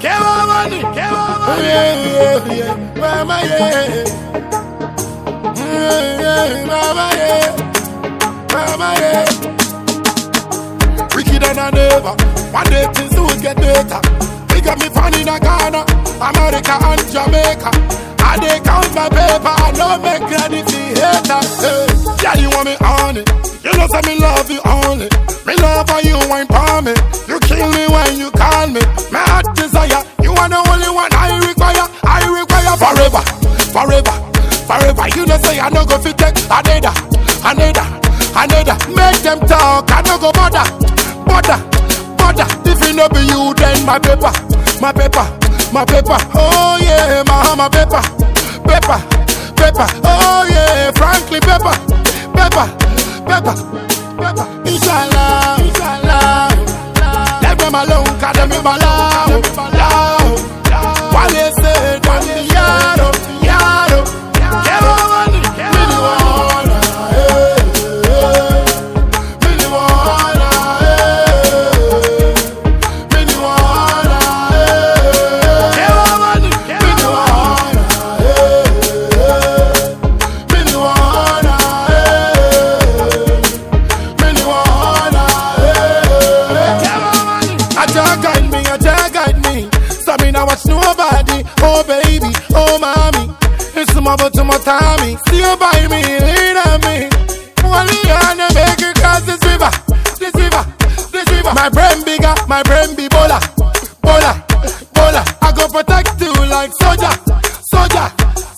Kewa money, kewa money. Yeah, yeah, yeah, mama, yeah. Yeah, yeah, mama, yeah. Mama, yeah. Wicked and I never. One day things will get better. They got me found in Ghana, America and Jamaica. I they count my paper, I know make the hater. Hey, yeah, you want me on it. You know say me love you only. You know say I no go fit take another, another, another. Make them talk, I no go bother, bother, bother. If it no be you, then my paper, my paper, my paper. Oh yeah, my my paper, paper, paper. Oh yeah, frankly paper, paper, paper, paper. Inshallah, inshallah. Let them alone, cause them in my love, Tommy. Still by me, lean on me. Only on the make it cross this river, this river, this river. My brain bigger, my brain be bola, bola, bola. I go protect you like soldier, soldier,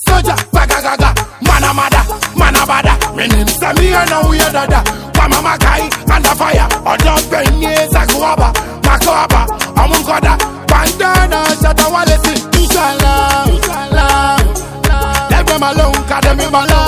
soldier. Baga gaga, mana mada, mana bada. Me name say me and now we are dada. Mama makai under fire. Odo benye sakuaba, makoaba, alone, cause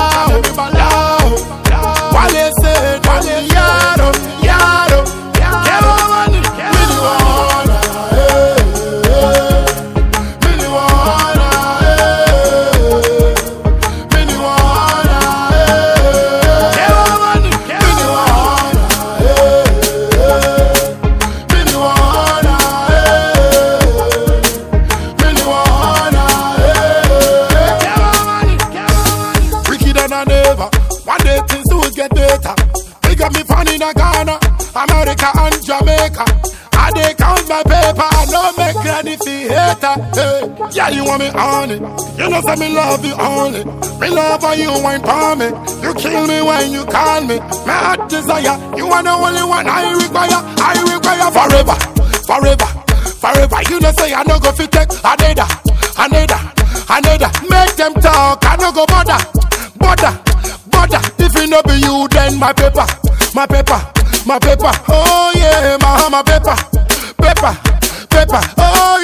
and I never. One day things will get better. They got me found in Ghana, America and Jamaica. I they count my paper, I know make for hater. Hey, yeah, you want me on it. You know say me love you only. Me love how you wine for me. You kill me when you call me. My heart desire, you are the only one I require. I require forever, forever, forever. You know say I no go fit take another, another, another. Make them talk, I no go bother, Brother, brother, if it no be you, then my paper, my paper, my paper. Oh yeah, my my paper, paper, paper. Oh